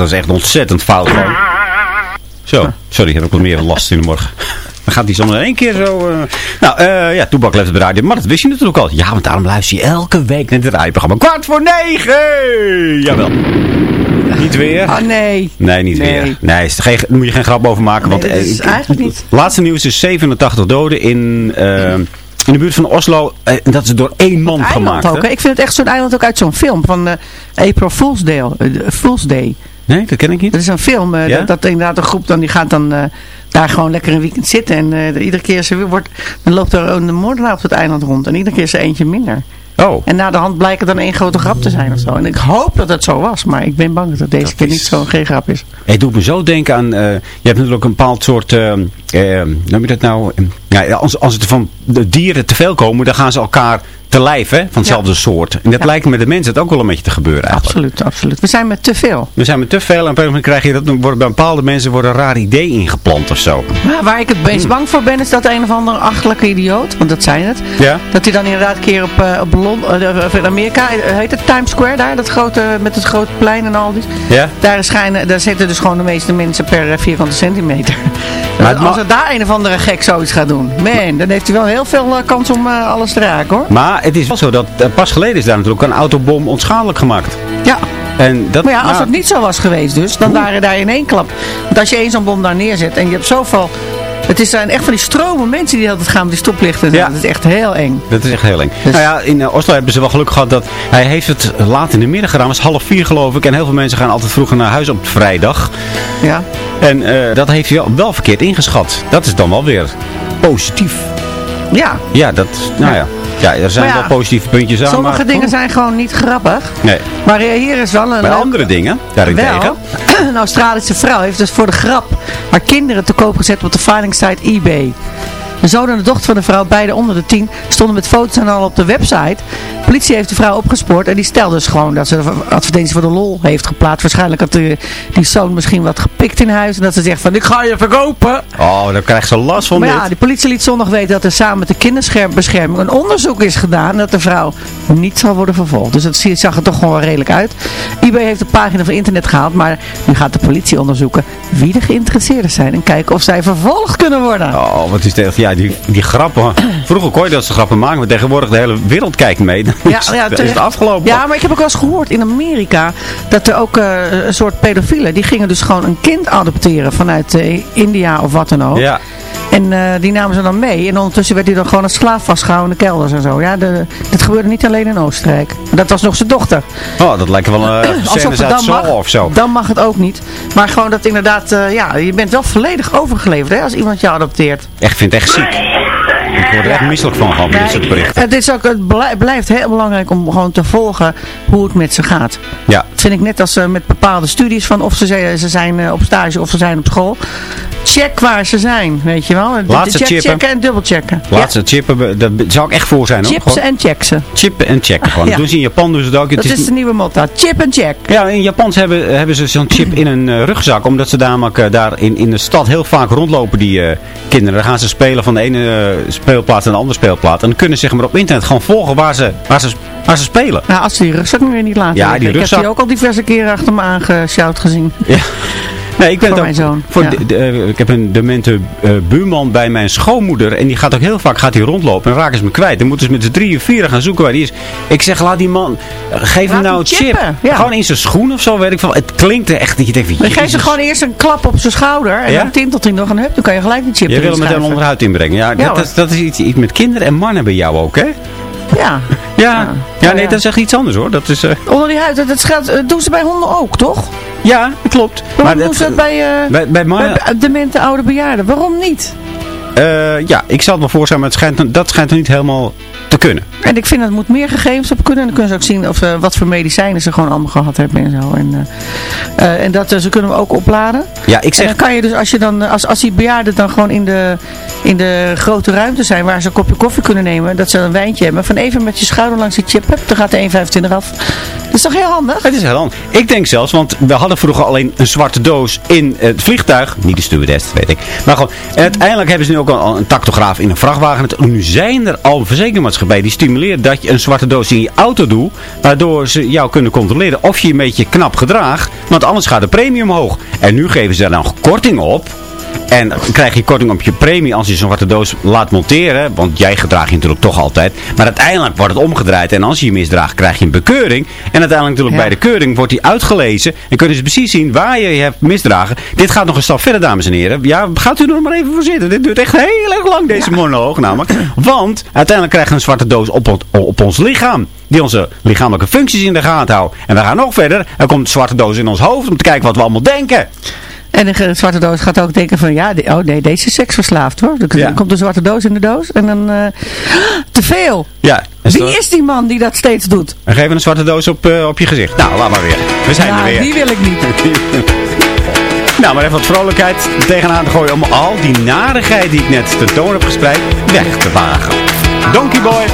Dat, eh, is echt ontzettend fout. Zo, sorry, heb ik wat meer last in de morgen. Dan gaat hij soms in één keer zo... eh, Nou, eh, ja, Toebak leeft op de radio. Maar dat wist je natuurlijk al. Ja, want daarom luister je elke week naar het radioprogramma. Kwart voor negen! Jawel. Niet weer? Oh nee. Nee, niet Nee. weer. Nee, is geen, daar moet je geen grap over maken. Nee, want, dat eh, is ik- eigenlijk niet. Laatste nieuws is 87 doden in, eh, in de buurt van Oslo. Eh, en dat is door één man eiland gemaakt. ook. hè? Ik vind het echt zo'n eiland ook uit zo'n film van eh, April Fool's Day. eh, Fool's Day. Nee, dat ken ik niet. Dat is een film. eh, Ja? dat, dat inderdaad een groep dan, die gaat dan eh, daar gewoon lekker een weekend zitten. En eh, iedere keer ze wordt, dan loopt er een moordenaar op het eiland rond. En iedere keer is er eentje minder. Oh. En na de hand blijkt het dan één grote grap te zijn of zo. En ik hoop dat het zo was. Maar ik ben bang dat het deze keer niet zo geen grap is. Het doet me zo denken aan, je hebt natuurlijk een bepaald soort, noem je dat nou, ja, als, als het van de dieren te veel komen, dan gaan ze elkaar te lijf, hè, van hetzelfde soort. En dat lijkt met de mensen het ook wel een beetje te gebeuren eigenlijk. Absoluut, absoluut. We zijn met te veel. We zijn met te veel en op een gegeven moment krijg je dat, bij bepaalde mensen worden een raar idee ingeplant of zo. Maar waar ik het meest bang voor ben, is dat een of andere achterlijke idioot, want dat zijn het. Ja? Dat hij dan inderdaad een keer op, eh, op Lon- eh, of in Amerika, eh, heet het Times Square daar, dat grote, met het grote plein en al die. Ja? Daar, schijnen, daar zitten dus gewoon de meeste mensen per vierkante centimeter. (laughs) Maar Als er daar een of andere gek zoiets gaat doen, man, dan heeft hij wel heel veel kans om alles te raken hoor. Maar het is wel zo dat eh, pas geleden is daar natuurlijk een autobom onschadelijk gemaakt. Ja. En dat, Maar ja, als nou, het niet zo was geweest dus, dan waren daar in één klap. Want als je één zo'n bom daar neerzet en je hebt zoveel... Het is zijn echt van die stromen mensen die altijd gaan met die stoplichten. Ja. Dat is echt heel eng. Dat is echt heel eng. Dus- Nou ja, in eh, Oslo hebben ze wel geluk gehad dat hij heeft het laat in de middag gedaan. Het was half vier geloof ik. En heel veel mensen gaan altijd vroeger naar huis op vrijdag. Ja. En eh, dat heeft hij wel, wel verkeerd ingeschat. Dat is dan wel weer positief. Ja. Ja, dat, nou ja. Ja, er zijn ja, wel positieve puntjes aan. Sommige maar, dingen zijn gewoon niet grappig. Nee. Maar hier is wel een... Bij leuk- andere dingen, daarentegen. Wel, (clears throat) een Australische vrouw heeft dus voor de grap haar kinderen te koop gezet op de filing site eBay. De zoon en de dochter van de vrouw, beide onder de tien, stonden met foto's en al op de website. De politie heeft de vrouw opgespoord en die stelde dus gewoon dat ze de advertentie voor de lol heeft geplaatst. Waarschijnlijk had de, die zoon misschien wat gepikt in huis en dat ze zegt van ik ga je verkopen. Oh, dan krijgt ze last van Maar dit. ja, de politie liet zondag weten dat er samen met de kinderbescherming een onderzoek is gedaan. Dat de vrouw niet zal worden vervolgd. Dus het zie- zag er toch gewoon wel redelijk uit. eBay heeft de pagina van internet gehaald. Maar nu gaat de politie onderzoeken wie de geïnteresseerden zijn. En kijken of zij vervolgd kunnen worden. Oh, wat is dit? Ja, die, die grappen. Vroeger kon je dat soort grappen maken, maar tegenwoordig de hele wereld kijkt mee. Dan is, dan is het afgelopen. Ja, maar ik heb ook wel eens gehoord in Amerika dat er ook eh, een soort pedofielen, die gingen dus gewoon een kind adopteren vanuit eh, India of wat dan ook. Ja. En eh, die namen ze dan mee. En ondertussen werd hij dan gewoon als slaaf vastgehouden in de kelders en zo. Ja, de, dit gebeurde niet alleen in Oostenrijk. Dat was nog zijn dochter. Oh, dat lijkt wel een (clears throat) uh, scènes het uit mag, of zo. dan mag het ook niet. Maar gewoon dat inderdaad, eh, ja, je bent wel volledig overgeleverd hè, als iemand je adopteert. Echt, vind het echt ziek. Ik word er echt misselijk van, van dit soort berichten. Het, is ook, het blij- blijft heel belangrijk om gewoon te volgen hoe het met ze gaat. Ja. Dat vind ik net als eh, met bepaalde studies van of ze, zijn- ze zijn eh, op stage of ze zijn op school. Check waar ze zijn, weet je wel. Laat ze check, chippen. checken en dubbelchecken. Laatste chippen, dat zou ik echt voor zijn hoor. Chip ze Gewoon en check ze. Chippen en checken gewoon. (laughs) Ja. Dat doen ze in Japan doen ze het ook. Het Dat is de nieuwe motto. Chip en check. Ja, in Japan hebben, hebben ze zo'n chip in een eh, rugzak. Omdat ze namelijk daar in, in de stad heel vaak rondlopen, die kinderen. Dan gaan ze spelen van de ene speelplaats naar de andere speelplaats. En dan kunnen ze zeg maar, op internet gewoon volgen waar ze, waar ze, waar ze spelen. Nou, als ze die rugzak nu weer niet laten Ja, die Ik rugzak- heb die ook al diverse keren achter me aangesjouwd gezien. Ja. Nee, ik ben Voor ook, mijn zoon, Voor ja. de- de- eh, ik heb een demente eh, buurman bij mijn schoonmoeder. En die gaat ook heel vaak gaat hij rondlopen. En raken ze me kwijt. Dan moeten ze met z'n drie of vier gaan zoeken waar die is. Ik zeg, laat die man, eh, geef hem nou een chip. ja. Gewoon in zijn schoen of zo, weet ik veel. Het klinkt er echt dat je denkt, Dan geef ze gewoon eerst een klap op zijn schouder. En Ja? dan tintelt hij nog en hup, dan kan je gelijk die chip Je wil hem meteen onderuit inbrengen. Ja, dat, dat, dat is iets, iets met kinderen en mannen bij jou ook, hè? Ja. Ja, ja, nee, dat is echt iets anders hoor. Dat is, Onder die huid, dat, dat, geldt- dat doen ze bij honden ook, toch? Ja, dat klopt. Waarom dat- doen ze dat bij, eh, bij, bij demente oude bejaarden? Waarom niet? eh, ja, ik zal het me voorstellen, maar het schijnt, dat schijnt niet helemaal te kunnen. En ik vind dat moet meer gegevens op kunnen. En dan kunnen ze ook zien of, eh, wat voor medicijnen ze gewoon allemaal gehad hebben en zo. En, eh, eh, en dat, ze kunnen we ook opladen. Ja, ik En zeg, dan kan je dus, als, je dan, als, als die bejaarden dan gewoon in de, in de grote ruimte zijn waar ze een kopje koffie kunnen nemen, dat ze een wijntje hebben, van even met je schouder langs die chip, hup, dan gaat de 1,25 af. Dat is toch heel handig? Het is heel handig. Ik denk zelfs, want we hadden vroeger alleen een zwarte doos in het vliegtuig. Niet de stewardess, weet ik. Maar gewoon, en uiteindelijk hebben ze nu ook al een tactograaf in een vrachtwagen. En nu zijn er al verzekeringsmaatschappijen die dat je een zwarte doos in je auto doet. Waardoor ze jou kunnen controleren of je je een beetje knap gedraagt. Want anders gaat de premie omhoog. En nu geven ze er dan korting op. En dan krijg je korting op je premie als je zo'n zwarte doos laat monteren. Want jij gedraagt je natuurlijk toch altijd. Maar uiteindelijk wordt het omgedraaid. En als je je misdraagt, krijg je een bekeuring. En uiteindelijk natuurlijk bij de keuring wordt die uitgelezen. En kunnen ze precies zien waar je je hebt misdragen. Dit gaat nog een stap verder, dames en heren. Ja, gaat u er nog maar even voor zitten. Dit duurt echt heel erg lang, deze monoloog namelijk. Want uiteindelijk krijgen we een zwarte doos op, op ons lichaam. Die onze lichamelijke functies in de gaten houdt. En we gaan nog verder. Er komt een zwarte doos in ons hoofd om te kijken wat we allemaal denken. En de zwarte doos gaat ook denken van, ja, de- oh nee, deze is seksverslaafd hoor. Dan Ja. komt een zwarte doos in de doos en dan, eh, (gasps) te veel. Ja. Wie is die man die dat steeds doet? En geef een zwarte doos op, eh, op je gezicht. Nou, laat maar weer. We zijn er Ja, weer. die wil ik niet. (laughs) nou, maar even wat vrolijkheid tegenaan te gooien om al die narigheid die ik net tentoon heb gespreid weg te wagen. Donkey Boy.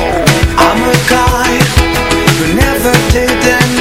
I'm a guy who never did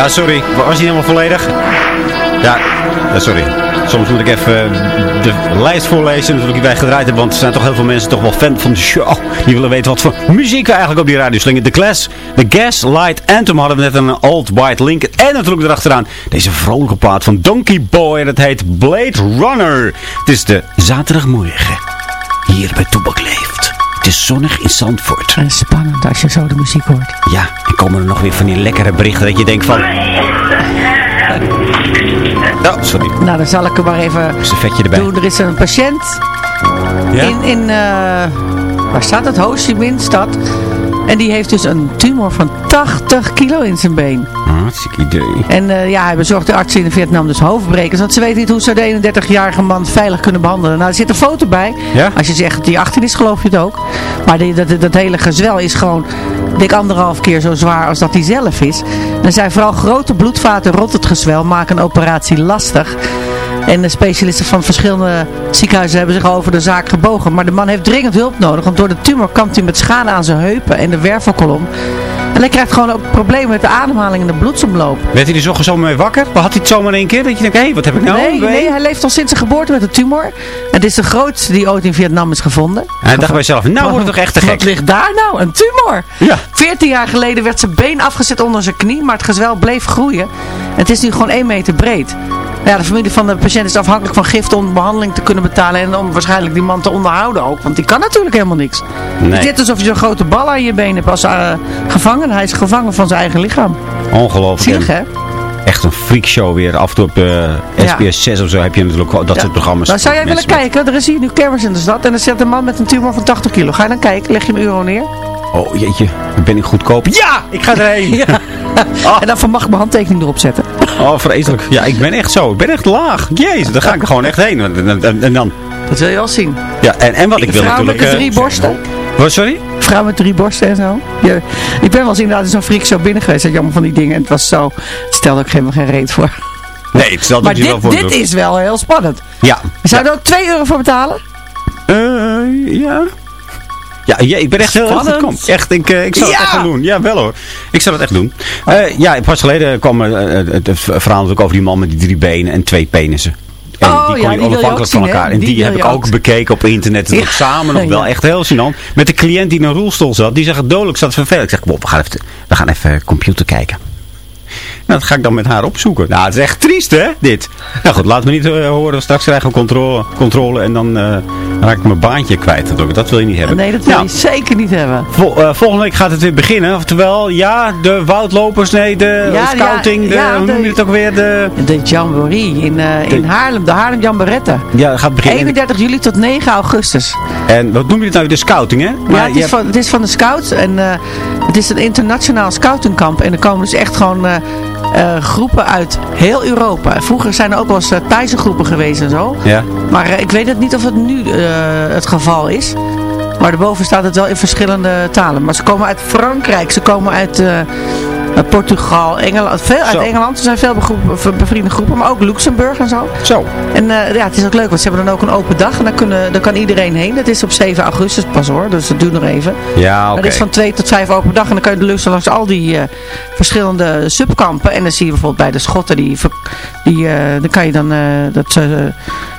Ja, sorry. Was hij helemaal volledig? Ja, ja, sorry. Soms moet ik even de lijst voorlezen natuurlijk die gedraaid hebben. Want er zijn toch heel veel mensen toch wel fan van de show. Die willen weten wat voor muziek we eigenlijk op die radio slingen. De Class, de Gaslight Anthem hadden we net een Old White Link. En natuurlijk erachteraan deze vrolijke plaat van Donkey Boy. Dat heet Blade Runner. Het is de zaterdagmorgen. Hier bij Toebak Leeft. Het is zonnig in Zandvoort. En spannend als je zo de muziek hoort. Ja, en komen er nog weer van die lekkere berichten dat je denkt van... Oh, sorry. Nou, dan zal ik er maar even Servetje erbij. doen. Er is een patiënt Ja? in, in eh, waar staat het? Ho Chi Minh stad. En die heeft dus een tumor van 80 kilo in zijn been. Hartstikke idee. En eh, ja, hij bezorgt de artsen in Vietnam dus hoofdbrekers. Want ze weten niet hoe ze de 31-jarige man veilig kunnen behandelen. Nou, er zit een foto bij. Ja? Als je zegt dat hij 18 is, geloof je het ook. Maar die, dat, dat hele gezwel is gewoon, dik anderhalf keer zo zwaar als dat hij zelf is. En er zijn vooral grote bloedvaten rond het gezwel, maken een operatie lastig. En de specialisten van verschillende ziekenhuizen hebben zich over de zaak gebogen. Maar de man heeft dringend hulp nodig. Want door de tumor kampt hij met schade aan zijn heupen en de wervelkolom. En hij krijgt gewoon ook problemen met de ademhaling en de bloedsomloop. Werd hij er zo zomaar mee wakker? Had hij het zomaar in één keer? Dat je denkt, hé, wat heb ik nou? nee, nee, hij leeft al sinds zijn geboorte met een tumor. Het is de grootste die ooit in Vietnam is gevonden. En hij dacht bij zichzelf, nou wordt het toch echt te gek. Wat ligt daar nou? Een tumor. Ja. 14 jaar geleden werd zijn been afgezet onder zijn knie, maar het gezwel bleef groeien. En het is nu gewoon 1 meter breed. Ja, de familie van de patiënt is afhankelijk van giften om behandeling te kunnen betalen en om waarschijnlijk die man te onderhouden ook. Want die kan natuurlijk helemaal niks. Nee. Het is alsof je zo'n grote bal aan je been hebt als eh, gevangen. Hij is gevangen van zijn eigen lichaam. Ongelooflijk. Zielig hè? Echt een freakshow weer. Af en toe op eh, Ja. SBS 6 of zo heb je natuurlijk dat Ja. soort programma's. Nou, zou jij willen met- kijken? Er is hier nu kermis in de stad en er zit een man met een tumor van 80 kilo. Ga je dan kijken? Leg je een euro neer? Oh jeetje, ben ik goedkoop? Ja, ik ga erheen. (laughs) Ja. En dan van mag ik mijn handtekening erop zetten. Oh, vreselijk. Ja, ik ben echt zo. Ik ben echt laag. Jezus, daar ga ik er gewoon echt heen. En, en- en- en dan... Dat wil je wel zien. Ja, en, en wat ik wil Vrouw natuurlijk... met de eh, drie borsten. Wat, sorry? Vrouw met drie borsten en zo. Ja, ik ben wel eens inderdaad in zo'n freak zo binnen geweest. Dat jammer van die dingen. En het was zo... Het stelde ook helemaal geen reet voor. Nee, het stelt Maar je wel voor. dit is wel heel spannend. Ja. Zou je er ook 2 euro voor betalen? Eh, ja. Ja, ja, ik ben echt heel Spannend. Echt, ik, eh, ik zou Ja! het echt gaan doen. Ja, wel hoor. Ik zou het echt doen. Eh, ja, pas geleden kwam eh, het verhaal natuurlijk over die man met die drie benen en twee penissen. En Oh, die kon je onafhankelijk van elkaar. En Die heb ik ook ook. bekeken op internet. En Ja. ook samen nog wel. Echt heel gênant. Met de cliënt die in een rolstoel zat. Die zegt het dodelijk zat vervelend. Ik zeg, "Bob, we gaan even, we gaan even computer kijken. Nou, dat ga ik dan met haar opzoeken. Nou, het is echt triest, hè, dit. Nou goed, laat me niet eh, horen. Straks krijgen we controle, controle en dan eh, raak ik mijn baantje kwijt. Dat wil je niet hebben. Nee, dat wil Nou, je zeker niet hebben. Vol- eh, volgende week gaat het weer beginnen. Oftewel, ja, de woudlopers, nee, de Ja, scouting, ja, de, ja, hoe noem je het ook weer? De, De Jamboree in, in Haarlem. De Haarlem Jamborette. ja, het gaat beginnen. 31 juli tot 9 augustus. En wat noem je het nou? De scouting, hè? ja, Maar het je is, hebt- van, het is van de scouts. En het is een internationaal scoutingkamp. En er komen dus echt gewoon eh, groepen uit heel Europa. Vroeger zijn er ook wel eens uh, Thaise groepen geweest en zo. Ja. Maar eh, ik weet het niet of het nu het geval is. Maar daarboven staat het wel in verschillende talen. Maar ze komen uit Frankrijk. Ze komen uit uit Portugal, Engeland. Veel uit Zo. Engeland. Er zijn veel bevriende groepen. Maar ook Luxemburg en zo. Zo. En eh, ja, het is ook leuk, want ze hebben dan ook een open dag. En daar, kunnen, daar kan iedereen heen. Dat is op 7 augustus pas hoor, dus dat duurt nog even. Ja, oké. Dat is van 2 tot 5 open dag. En dan kan je de lusten langs al die eh, verschillende subkampen. En dan zie je bijvoorbeeld bij de Schotten, die, die, eh, dan kan je dan dat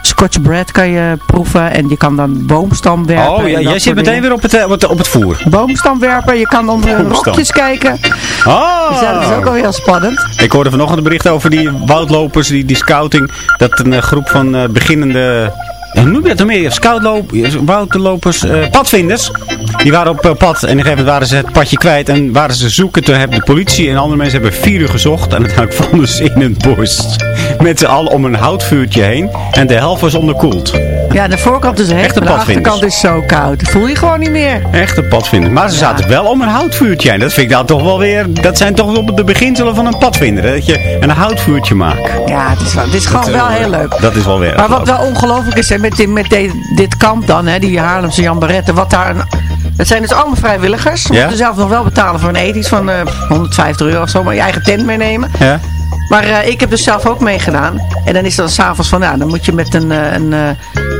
Scotch bread kan je proeven. En je kan dan boomstam werpen. Oh, ja, jij soort zit meteen dingen. weer op het, op het, op het voer. Boomstam werpen, je kan onder Boomstam. rokjes kijken. Oh! Dat is ook wel heel spannend. Ik hoorde vanochtend een bericht over die woudlopers, die, die scouting. Dat een eh, groep van eh, beginnende... Hoe noem je dat meer? Scoutlopers, woudlopers, eh, padvinders. Die waren op eh, pad en op een gegeven moment waren ze het padje kwijt. En waren ze zoeken. Toen hebben de politie en andere mensen hebben vier uur gezocht. En uiteindelijk (laughs) vonden ze in een bos. Met z'n allen om een houtvuurtje heen. En de helft was onderkoeld. Ja, de voorkant is hecht, Echte de achterkant is zo koud. Dat voel je gewoon niet meer. Echte padvinders. Maar ze zaten wel om een houtvuurtje heen. Dat vind ik nou toch wel weer... Dat zijn toch wel de beginselen van een padvinder. hè? Dat je een houtvuurtje maakt. Ja, het is, wel, het is gewoon wel heel leuk. Dat is wel weer. Maar wat wel ongelooflijk is hè, met, dit, met de- dit kamp dan, hè, die Haarlemse Jan Barrette, wat daar een, het zijn dus allemaal vrijwilligers. Je Ja? moet er zelf nog wel betalen voor een iets van eh, 150 euro of zo, maar je eigen tent meenemen. Ja? Maar eh, ik heb dus zelf ook meegedaan. En dan is dan s'avonds van, nou, dan moet je met een, eh, een,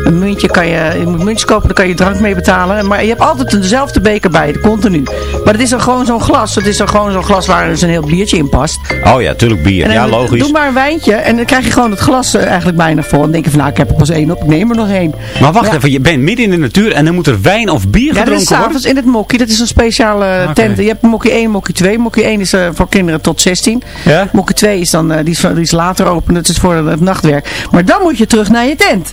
een muntje, kan je, je moet muntjes kopen, dan kan je drank mee betalen. Maar je hebt altijd dezelfde beker bij continu. Maar het is dan gewoon zo'n glas. Het is dan gewoon zo'n glas waar dus een heel biertje in past. Oh ja, tuurlijk bier. Ja, logisch. Doe maar een wijntje en dan krijg je gewoon het glas eh, eigenlijk bijna vol. En dan denk je van, nou, ik heb er pas één op, ik neem er nog één. Maar wacht Ja. even, je bent midden in de natuur en dan moet er wijn of bier Ja, dat is gedronken worden? s'avonds in het mokkie. Dat is een speciale Oké. tent. Je hebt mokkie 1 mokkie 2. Mokkie 1 is eh, voor kinderen tot 16. Ja? Mokkie 2 is dan eh, die is, die is later open. Dat is voor het nachtwerk. Maar dan moet je terug naar je tent.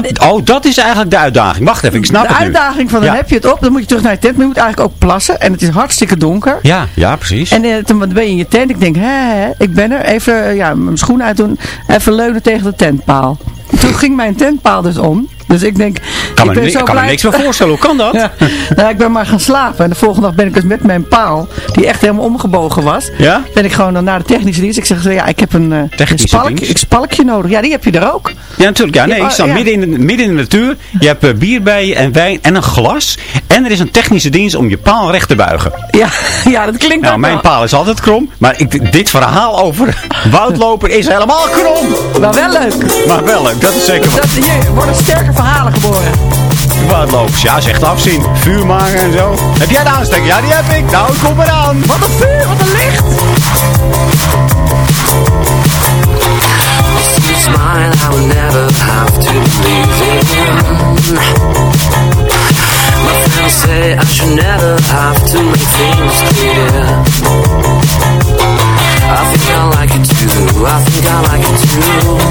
Dat, oh, dat is eigenlijk de uitdaging. Wacht even, ik snap de het nu. uitdaging van dan Ja. heb je het op. Dan moet je terug naar je tent. Maar je moet eigenlijk ook plassen. En het is hartstikke donker. Ja, ja, precies. En eh, toen ben je in je tent. Ik denk, hè, ik ben er. Even eh, ja, mijn schoenen uitdoen. Even leunen tegen de tentpaal. Toen ging mijn tentpaal dus om. Dus ik denk, Kan ik me ben zo kan me blij. niks meer voorstellen. Hoe kan dat? (laughs) Ja. Nou, ik ben maar gaan slapen. En de volgende dag ben ik dus met mijn paal, die echt helemaal omgebogen was. Ja? Ben ik gewoon dan naar de technische dienst. Ik zeg, ja, ik heb een, eh, een Technische spalk, dienst? ik spalkje nodig. Ja, die heb je er ook. Ja, natuurlijk. Ja, nee, ik sta ja. midden, in de, midden in de natuur. Je hebt eh, bier bij je en wijn en een glas. En er is een technische dienst om je paal recht te buigen. Ja, (laughs) ja dat klinkt Nou, mijn wel. paal is altijd krom. Maar ik, dit verhaal over (laughs) woudlopen is helemaal krom. Maar wel leuk. Maar wel leuk, dat is zeker. Dat, hier worden sterke verhalen geboren. Woudlopers, ja, zegt afzien. Vuur maken en zo. Heb jij de aansteker? Ja, die heb ik. Nou, kom eraan. Wat een vuur, wat een licht. Smile, I will never have to believe in. My friends say I should never have to make things clear. I think I like it too. I think I like it too.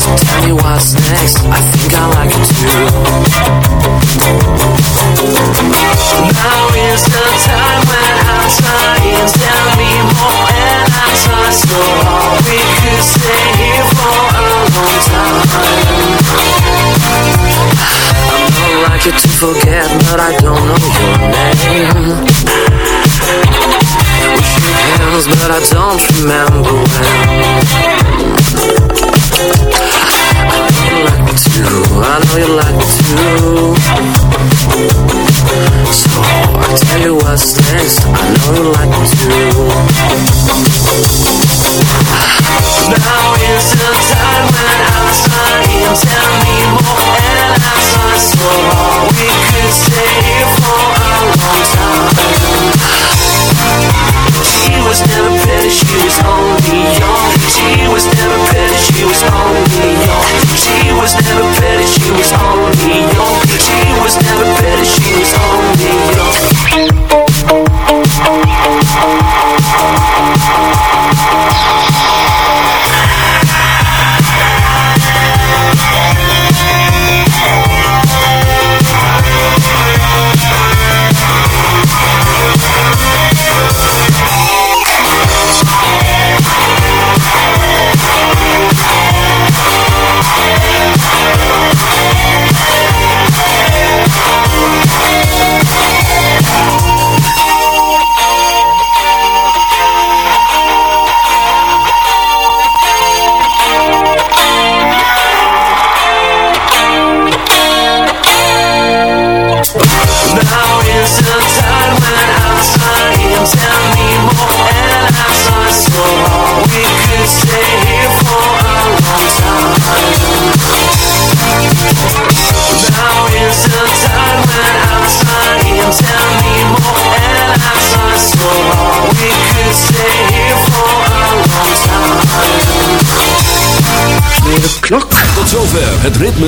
Tell me what's next. I think I like it too. Now is the time when I'm trying. Tell me more, and I try so hard. We could stay here for a long time. I don't like it to forget, but I don't know your name. We shook hands, but I don't remember when. I know you like me too. I know you like me too. So I tell you what's next. I know you like me too.